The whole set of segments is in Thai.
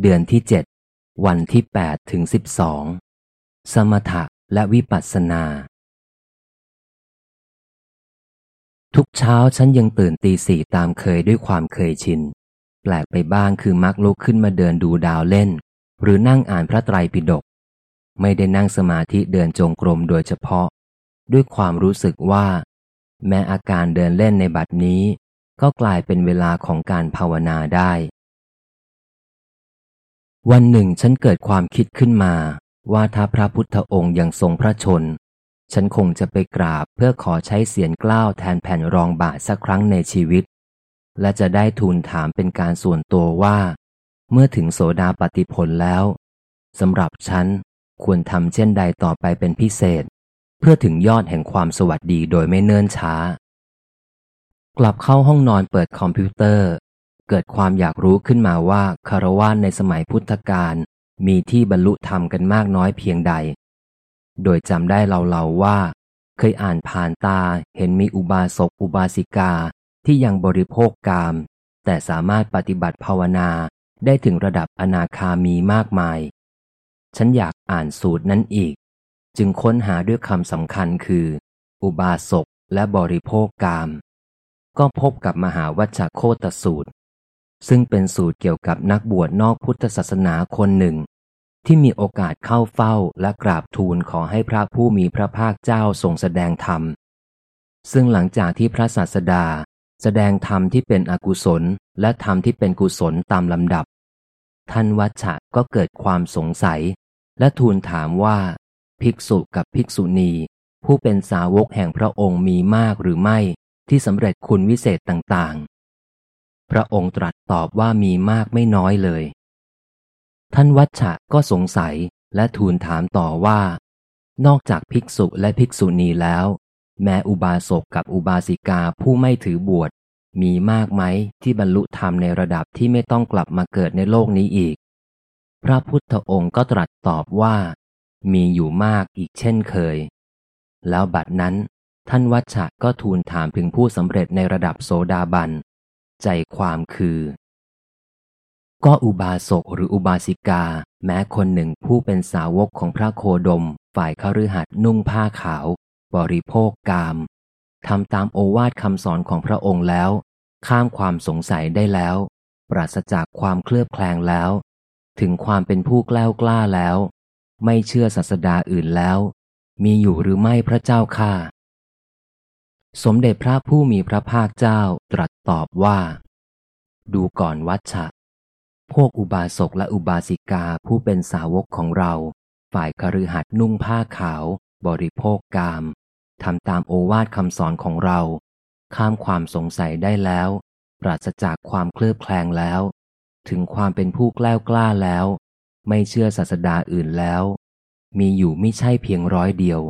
เดือนที่เจ็ดวันที่แปดถึงสิบสองสมถะและวิปัสสนา ทุกเช้าฉันยังตื่นตีสี่ตามเคยด้วยความเคยชิน แปลกไปบ้างคือมักลุกขึ้นมาเดินดูดาวเล่น หรือนั่งอ่านพระไตรปิฎกไม่ได้นั่งสมาธิเดินจงกรมโดยเฉพาะ ด้วยความรู้สึกว่า แม้อาการเดินเล่นในบัดนี้ ก็กลายเป็นเวลาของการภาวนาได้ วันหนึ่งฉันเกิดความคิดขึ้นมา ว่าถ้าพระพุทธองค์ยังทรงพระชน ฉันคงจะไปกราบเพื่อขอใช้เสียงกล้าวแทนแผ่นรองบาทสักครั้งในชีวิต และจะได้ทูลถามเป็นการส่วนตัวว่า เมื่อถึงโสดาปฏิผลแล้วสำหรับฉันควรทำเช่นใดต่อไปเป็นพิเศษ เพื่อถึงยอดแห่งความสวัสดีโดยไม่เนิ่นช้า กลับเข้าห้องนอนเปิดคอมพิวเตอร์ เกิดความอยากรู้ขึ้นมาว่าคารวะในสมัยพุทธกาลมีที่บรรลุธรรมกันมากน้อยเพียงใด โดยจำได้เล่าๆว่า เคยอ่านผ่านตาเห็นมีอุบาสกอุบาสิกาที่ยังบริโภคกาม แต่สามารถปฏิบัติภาวนาได้ถึงระดับอนาคามีมากมาย ฉันอยากอ่านสูตรนั้นอีก จึงค้นหาด้วยคำสำคัญคือ อุบาสกและบริโภคกาม ก็พบกับมหาวัชโคตสูตร ซึ่งเป็นสูตรเกี่ยวกับนักบวชนอกพุทธศาสนาคนหนึ่ง ที่มีโอกาสเข้าเฝ้าและกราบทูลขอให้พระผู้มีพระภาคเจ้าทรงแสดงธรรม ซึ่งหลังจากที่พระศาสดา แสดงธรรมที่เป็นอกุศล และธรรมที่เป็นกุศลตามลำดับ ท่านวัชชะก็เกิดความสงสัย และทูลถามว่า ภิกษุกับภิกษุณี ผู้เป็นสาวกแห่งพระองค์มีมากหรือไม่ที่สำเร็จคุณวิเศษต่างๆ พระองค์ตรัสตอบว่ามีมากไม่น้อยเลย ท่านวัชชะก็สงสัยและทูลถามต่อว่า นอกจากภิกษุและภิกษุณีแล้ว แม้อุบาสกกับอุบาสิกาผู้ไม่ถือบวช มีมากไหมที่บรรลุธรรมในระดับที่ไม่ต้องกลับมาเกิดในโลกนี้อีก พระพุทธองค์ก็ตรัสตอบว่า มีอยู่มากอีกเช่นเคย แล้วบัดนั้น ท่านวัชชะก็ทูลถามถึงผู้สำเร็จในระดับโสดาบัน ใจความคือ ก็อุบาสกหรืออุบาสิกา แม้คนหนึ่งผู้เป็นสาวกของพระโคดม ฝ่ายคฤหัสนุ่งผ้าขาว บริโภคกามทำตามโอวาทคำสอนของพระองค์แล้ว ข้ามความสงสัยได้แล้ว ปราศจากความเคลือบแคลงแล้ว ถึงความเป็นผู้กล้ากล้าแล้ว ไม่เชื่อศาสดาอื่นแล้ว มีอยู่หรือไม่พระเจ้าค่า สมเด็จพระผู้มีพระภาคเจ้าตรัสตอบว่า ดูก่อนวัชชะ พวกอุบาสกและอุบาสิกาผู้เป็นสาวกของเรา ฝ่ายคฤหัสถ์นุ่งผ้าขาว บริโภคกามทำตามโอวาทคำสอนของเรา ข้ามความสงสัยได้แล้ว ปราศจากความเคลือบแคลงแล้ว ถึงความเป็นผู้กล้ากล้าแล้ว ไม่เชื่อศาสดาอื่นแล้ว มีอยู่ไม่ใช่เพียงร้อยเดียว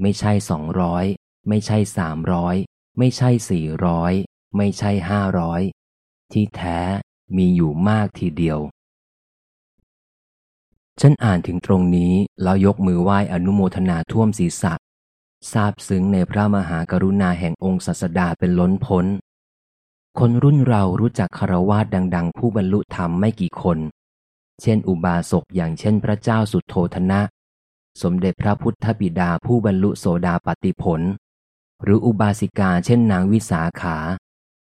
ไม่ใช่สองร้อย ไม่ใช่สามร้อยไม่ใช่สี่ร้อยไม่ใช่ห้าร้อยที่แท้มีอยู่มากทีเดียว ฉันอ่านถึงตรงนี้แล้วยกมือไหว้อนุโมทนาท่วมศีรษะซาบซึ้งในพระมหากรุณาแห่งองค์ศาสดาเป็นล้นพ้น คนรุ่นเรารู้จักคารวาสดัง ๆ ผู้บรรลุธรรมไม่กี่คน เช่นอุบาสกอย่างเช่นพระเจ้าสุดโทธนะ สมเด็จพระพุทธบิดาผู้บรรลุโสดาปติผล หรืออุบาสิกาเช่นนางวิสาขา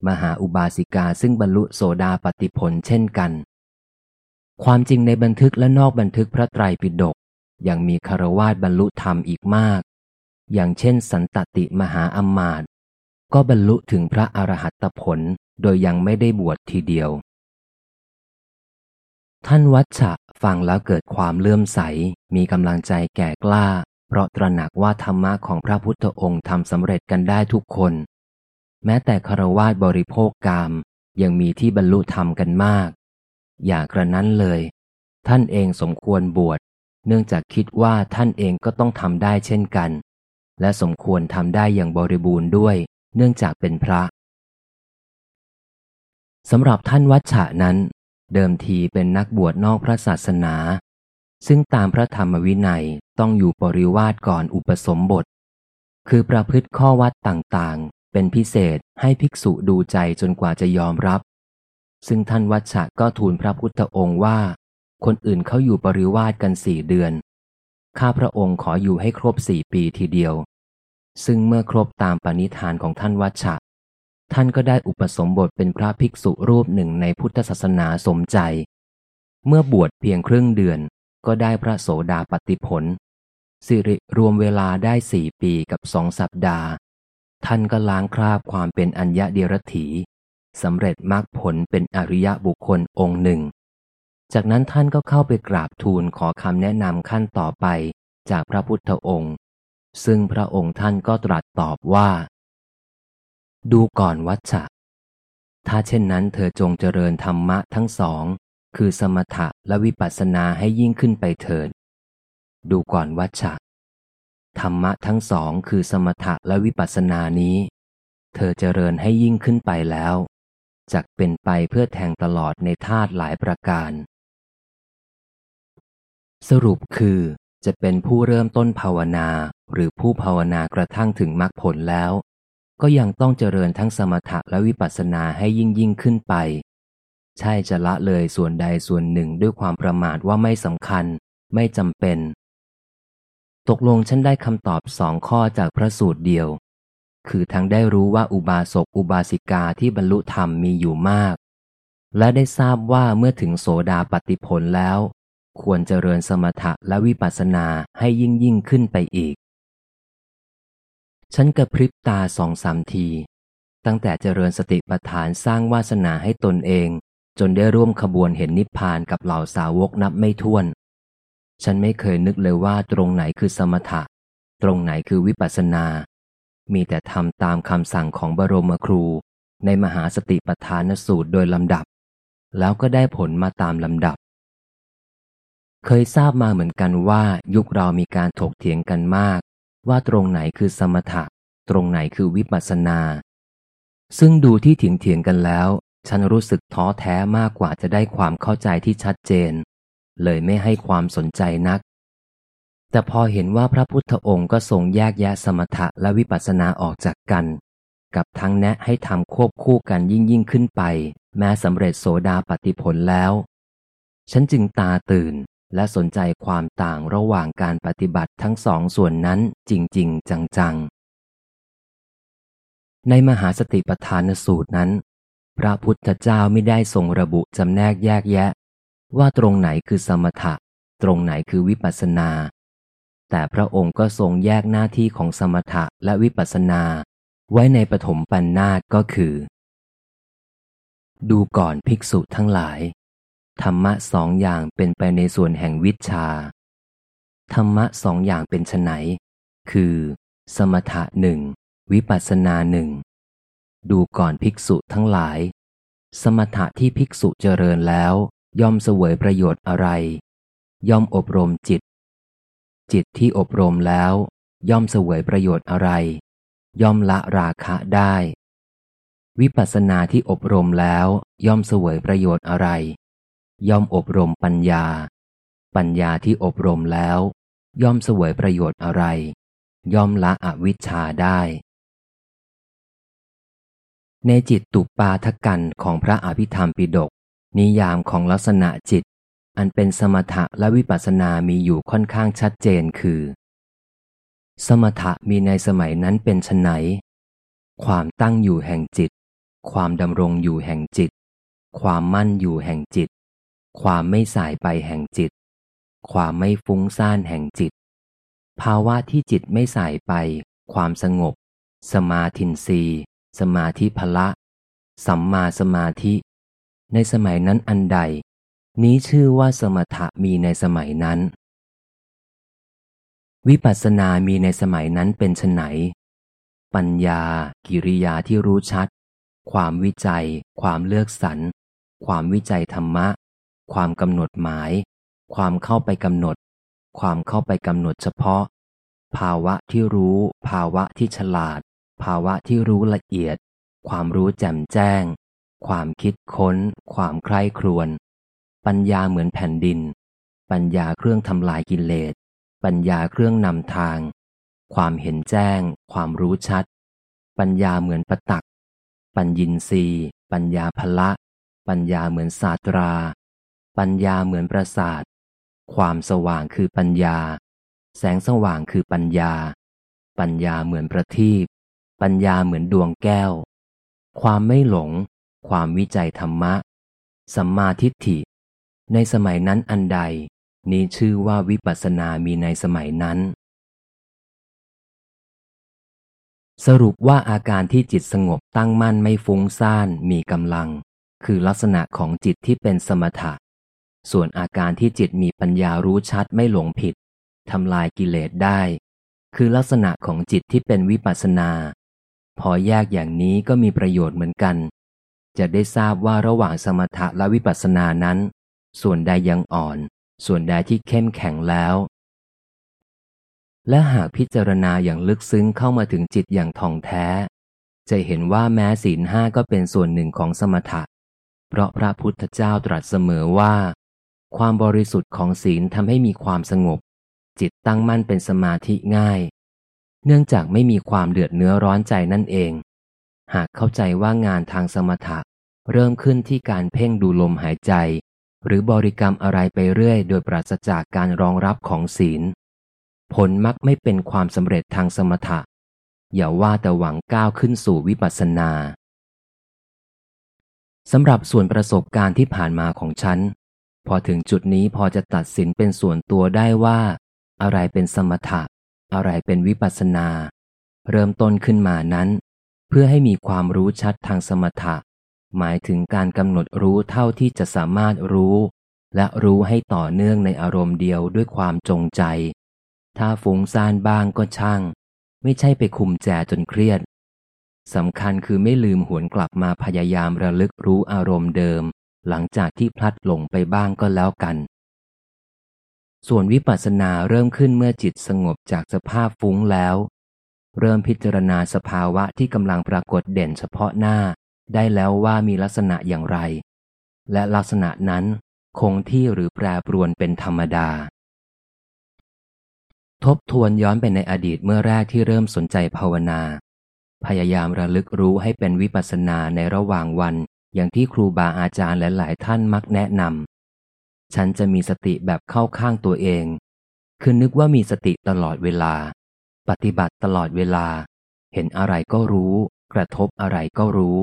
มหาอุบาสิกาซึ่งบรรลุโสดาปติผลเช่นกัน ความจริงในบันทึกและนอกบันทึกพระไตรปิฎกยังมีคารวาสบรรลุธรรมอีกมาก อย่างเช่น สันตติมหาอมมาตก็บรรลุถึงพระอรหัตผลโดยยังไม่ได้บวชทีเดียว ท่านวัชชะฟังแล้วเกิดความเลื่อมใส มีกำลังใจแก่กล้า เพราะตระหนักว่าธรรมะของพระพุทธองค์ทำสำเร็จกันได้ทุกคน แม้แต่คารวาสบริโภคกามยังมีที่บรรลุธรรมกันมาก อย่ากระนั้นเลย ท่านเองสมควรบวช เนื่องจากคิดว่าท่านเองก็ต้องทำได้เช่นกัน และสมควรทำได้อย่างบริบูรณ์ด้วย เนื่องจากเป็นพระสำหรับท่านวัชชะนั้น เดิมทีเป็นนักบวชนอกพระศาสนา ซึ่งตามพระธรรมวินัย ต้องอยู่ปริวาสก่อนอุปสมบท คือประพฤติข้อวัดต่างๆ เป็นพิเศษให้ภิกษุดูใจจนกว่าจะยอมรับ ซึ่งท่านวัชชะก็ทูลพระพุทธองค์ว่า คนอื่นเขาอยู่ปริวาสกันสี่เดือน ข้าพระองค์ขออยู่ให้ครบสี่ปีทีเดียว ซึ่งเมื่อครบตามปณิธานของท่านวัชชะ ท่านก็ได้อุปสมบทเป็นพระภิกษุรูปหนึ่งในพุทธศาสนาสมใจ เมื่อบวชเพียงครึ่งเดือนก็ได้พระโสดาปติผล สิริรวมเวลาได้สี่ปีกับสองสัปดาห์ ท่านก็ล้างคราบความเป็นอัญญะเดียรถีสำเร็จมรรคผลเป็นอริยบุคคลองค์หนึ่ง จากนั้นท่านก็เข้าไปกราบทูลขอคำแนะนำขั้นต่อไปจากพระพุทธองค์ ซึ่งพระองค์ท่านก็ตรัสตอบว่า ดูก่อนวัชชะ ถ้าเช่นนั้นเธอจงเจริญธรรมะทั้งสอง คือสมถะและวิปัสสนาให้ยิ่งขึ้นไปเถิด ดูก่อนวัชชะ ธรรมะทั้งสองคือสมถะและวิปัสสนานี้ เธอเจริญให้ยิ่งขึ้นไปแล้วจักเป็นไปเพื่อแทงตลอดในธาตุหลายประการ สรุปคือจะเป็นผู้เริ่มต้นภาวนาหรือผู้ภาวนากระทั่งถึงมรรคผลแล้ว ก็ยังต้องเจริญทั้งสมถะและวิปัสสนาให้ยิ่งยิ่งขึ้นไป ใช่จะละเลยส่วนใดส่วนหนึ่งด้วยความประมาทว่าไม่สำคัญ ไม่จำเป็น ตกลงฉันได้คำตอบสองข้อจากพระสูตรเดียว คือทั้งได้รู้ว่าอุบาสกอุบาสิกาที่บรรลุธรรมมีอยู่มาก และได้ทราบว่าเมื่อถึงโสดาปติผลแล้ว ควรเจริญสมถะและวิปัสสนาให้ยิ่งยิ่งขึ้นไปอีก ฉันกระพริบตาสองสามที ตั้งแต่เจริญสติปัฏฐานสร้างวาสนาให้ตนเอง จนได้ร่วมขบวนเห็นนิพพานกับเหล่าสาวกนับไม่ถ้วน ฉันไม่เคยนึกเลยว่าตรงไหนคือสมถะ ตรงไหนคือวิปัสสนา มีแต่ทำตามคำสั่งของบรมครู ในมหาสติปัฏฐานสูตรโดยลำดับ แล้วก็ได้ผลมาตามลำดับ เคยทราบมาเหมือนกันว่ายุคเรามีการถกเถียงกันมาก ว่าตรงไหนคือสมถะ ตรงไหนคือวิปัสสนา ซึ่งดูที่เถียงเถียงกันแล้ว ฉันรู้สึกท้อแท้มากกว่าจะได้ความเข้าใจที่ชัดเจน เลยไม่ให้ความสนใจนัก แต่พอเห็นว่าพระพุทธองค์ก็ทรงแยกแยะสมถะและวิปัสสนาออกจากกัน กับทั้งแนะให้ทำควบคู่กันยิ่งยิ่งขึ้นไป แม้สำเร็จโสดาปฏิผลแล้ว ฉันจึงตาตื่นและสนใจความต่างระหว่างการปฏิบัติทั้งสองส่วนนั้นจริง ๆ จัง ๆ ในมหาสติปัฏฐานสูตรนั้น พระพุทธเจ้าไม่ได้ทรงระบุจำแนกแยกแยะ ว่าตรงไหนคือสมถะ ตรงไหนคือวิปัสนา แต่พระองค์ก็ทรงแยกหน้าที่ของสมถะและวิปัสนา ไว้ในปฐมปัญนนาตก็คือ ดูก่อนภิกษุทั้งหลาย ธรรมะสองอย่างเป็นไปในส่วนแห่งวิชา ธรรมะสองอย่างเป็นไนคือ สมถะหนึ่งวิปัสนาหนึ่งดูก่อนภิกษุทั้งหลาย สมถะที่ภิกษุเจริญแล้ว ย่อมเสวยประโยชน์อะไร ย่อมอบรมจิต จิตที่อบรมแล้ว ย่อมเสวยประโยชน์อะไร ย่อมละราคะได้ วิปัสสนาที่อบรมแล้ว ย่อมเสวยประโยชน์อะไร ย่อมอบรมปัญญา ปัญญาที่อบรมแล้ว ย่อมเสวยประโยชน์อะไร ย่อมละอวิชชาได้ในจิตตุปาทกันของพระอภิธรรมปิดก นิยามของลักษณะจิต อันเป็นสมถะและวิปัสสนามีอยู่ค่อนข้างชัดเจนคือ สมถะมีในสมัยนั้นเป็นชนไหน ความตั้งอยู่แห่งจิต ความดำรงอยู่แห่งจิต ความมั่นอยู่แห่งจิต ความไม่สายไปแห่งจิต ความไม่ฟุ้งซ่านแห่งจิต ภาวะที่จิตไม่สายไป ความสงบ สมาธินรีสมาธิพละ สัมมาสมาธิ ในสมัยนั้นอันใด นี้ชื่อว่าสมถะมีในสมัยนั้น วิปัสสนามีในสมัยนั้นเป็นไฉนปัญญา กิริยาที่รู้ชัด ความวิจัย ความเลือกสรรความวิจัยธรรมะ ความกำหนดหมาย ความเข้าไปกำหนด ความเข้าไปกำหนดเฉพาะ ภาวะที่รู้ ภาวะที่ฉลาด ภาวะที่รู้ละเอียด ความรู้แจ่มแจ้ง ความคิดค้น ความใคร่ครวญปัญญาเหมือนแผ่นดิน ปัญญาเครื่องทำลายกิเลส ปัญญาเครื่องนำทาง ความเห็นแจ้ง ความรู้ชัด ปัญญาเหมือนประตัก ปัญญินรีปัญญาพละ ปัญญาเหมือนศาสตรา ปัญญาเหมือนประสาท ความสว่างคือปัญญา แสงสว่างคือปัญญา ปัญญาเหมือนประทีปปัญญาเหมือนดวงแก้ว ความไม่หลง ความวิจัยธรรมะ สัมมาทิฏฐิ ในสมัยนั้นอันใด นี้ชื่อว่าวิปัสสนามีในสมัยนั้น สรุปว่าอาการที่จิตสงบตั้งมั่นไม่ฟุ้งซ่านมีกำลัง คือลักษณะของจิตที่เป็นสมถะ ส่วนอาการที่จิตมีปัญญารู้ชัดไม่หลงผิดทำลายกิเลสได้ คือลักษณะของจิตที่เป็นวิปัสสนา พอแยกอย่างนี้ก็มีประโยชน์เหมือนกัน จะได้ทราบว่าระหว่างสมถะและวิปัสสนานั้น ส่วนใดยังอ่อน ส่วนใดที่เข้มแข็งแล้ว และหากพิจารณาอย่างลึกซึ้งเข้ามาถึงจิตอย่างท่องแท้ จะเห็นว่าแม้ศีลห้าก็เป็นส่วนหนึ่งของสมถะ เพราะพระพุทธเจ้าตรัสเสมอว่า ความบริสุทธิ์ของศีลทำให้มีความสงบ จิตตั้งมั่นเป็นสมาธิง่าย เนื่องจากไม่มีความเดือดเนื้อร้อนใจนั่นเอง หากเข้าใจว่างานทางสมถะ เริ่มขึ้นที่การเพ่งดูลมหายใจ หรือบริกรรมอะไรไปเรื่อย โดยปราศจากการรองรับของศีล ผลมักไม่เป็นความสำเร็จทางสมถะ อย่าว่าแต่หวังก้าวขึ้นสู่วิปัสสนาสำหรับส่วนประสบการณ์ที่ผ่านมาของฉัน พอถึงจุดนี้พอจะตัดสินเป็นส่วนตัวได้ว่า อะไรเป็นสมถะ อะไรเป็นวิปัสสนา เริ่มต้นขึ้นมานั้น เพื่อให้มีความรู้ชัดทางสมถะ หมายถึงการกำหนดรู้เท่าที่จะสามารถรู้ และรู้ให้ต่อเนื่องในอารมณ์เดียวด้วยความจงใจ ถ้าฟุ้งซ่านบ้างก็ช่าง ไม่ใช่ไปคุมแจจนเครียดสำคัญคือไม่ลืมหวนกลับมาพยายามระลึกรู้อารมณ์เดิม หลังจากที่พลัดหลงไปบ้างก็แล้วกัน ส่วนวิปัสสนาเริ่มขึ้นเมื่อจิตสงบจากสภาพฟุ้งแล้ว เริ่มพิจารณาสภาวะที่กำลังปรากฏเด่นเฉพาะหน้า ได้แล้วว่ามีลักษณะอย่างไร และลักษณะนั้นคงที่หรือแปรปรวนเป็นธรรมดา ทบทวนย้อนไปในอดีตเมื่อแรกที่เริ่มสนใจภาวนา พยายามระลึกรู้ให้เป็นวิปัสสนาในระหว่างวัน อย่างที่ครูบาอาจารย์และหลายท่านมักแนะนำฉันจะมีสติแบบเข้าข้างตัวเอง คือนึกว่ามีสติตลอดเวลา ปฏิบัติตลอดเวลา เห็นอะไรก็รู้ กระทบอะไรก็รู้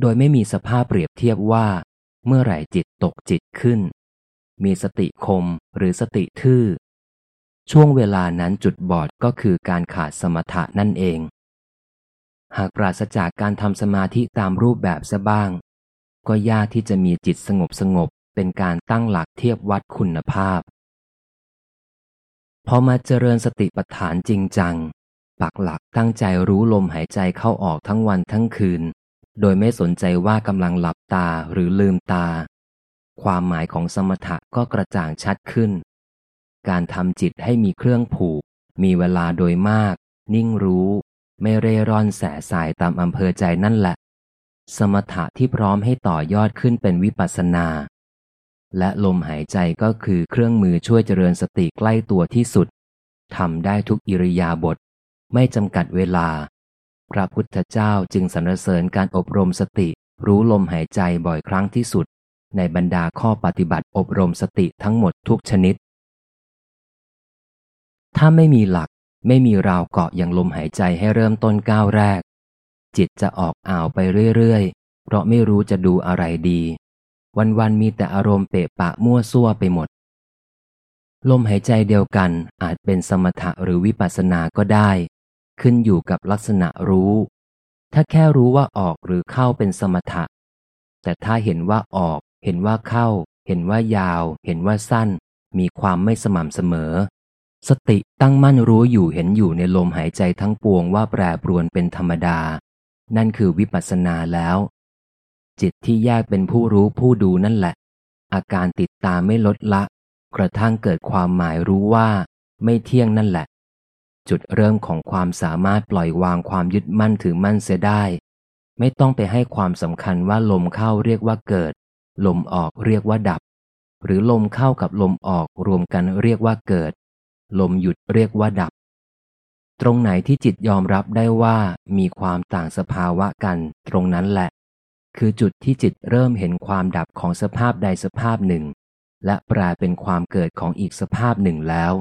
โดยไม่มีสภาพเปรียบเทียบว่า เมื่อไหร่จิตตกจิตขึ้น มีสติคมหรือสติทื่อ ช่วงเวลานั้นจุดบอดก็คือการขาดสมถะนั่นเอง หากปราศจากการทำสมาธิตามรูปแบบซะบ้าง ก็ยากที่จะมีจิตสงบสงบเป็นการตั้งหลักเทียบวัดคุณภาพ พอมาเจริญสติปัฏฐานจริงจัง ปักหลักตั้งใจรู้ลมหายใจเข้าออกทั้งวันทั้งคืน โดยไม่สนใจว่ากำลังหลับตาหรือลืมตา ความหมายของสมถะก็กระจ่างชัดขึ้น การทำจิตให้มีเครื่องผูก มีเวลาโดยมาก นิ่งรู้ ไม่เร่ร่อนแสสายตามอำเภอใจนั่นแหละ สมถะที่พร้อมให้ต่อยอดขึ้นเป็นวิปัสสนา และลมหายใจก็คือเครื่องมือช่วยเจริญสติใกล้ตัวที่สุดทำได้ทุกอิริยาบถไม่จำกัดเวลา พระพุทธเจ้าจึงสรรเสริญการอบรมสติ รู้ลมหายใจบ่อยครั้งที่สุด ในบรรดาข้อปฏิบัติอบรมสติทั้งหมดทุกชนิด ถ้าไม่มีหลักไม่มีราวเกาะอย่างลมหายใจให้เริ่มต้นก้าวแรก จิตจะออกอ่าวไปเรื่อยๆ เพราะไม่รู้จะดูอะไรดี วันๆมีแต่อารมณ์เปะปะมั่วซั่วไปหมด ลมหายใจเดียวกันอาจเป็นสมถะหรือวิปัสสนาก็ได้ ขึ้นอยู่กับลักษณะรู้ ถ้าแค่รู้ว่าออกหรือเข้าเป็นสมถะ แต่ถ้าเห็นว่าออก เห็นว่าเข้า เห็นว่ายาว เห็นว่าสั้น มีความไม่สม่ำเสมอ สติตั้งมั่นรู้อยู่เห็นอยู่ในลมหายใจทั้งปวงว่าแปรปรวนเป็นธรรมดา นั่นคือวิปัสสนาแล้ว จิตที่แยกเป็นผู้รู้ผู้ดูนั่นแหละ อาการติดตามไม่ลดละ กระทั่งเกิดความหมายรู้ว่า ไม่เที่ยงนั่นแหละ จุดเริ่มของความสามารถปล่อยวางความยึดมั่นถือมั่นเสียได้ ไม่ต้องไปให้ความสำคัญว่าลมเข้าเรียกว่าเกิด ลมออกเรียกว่าดับ หรือลมเข้ากับลมออกรวมกันเรียกว่าเกิด ลมหยุดเรียกว่าดับ ตรงไหนที่จิตยอมรับได้ว่ามีความต่างสภาวะกัน ตรงนั้นแหละ คือจุดที่จิตเริ่มเห็นความดับของสภาพใดสภาพหนึ่ง และแปลเป็นความเกิดของอีกสภาพหนึ่งแล้ว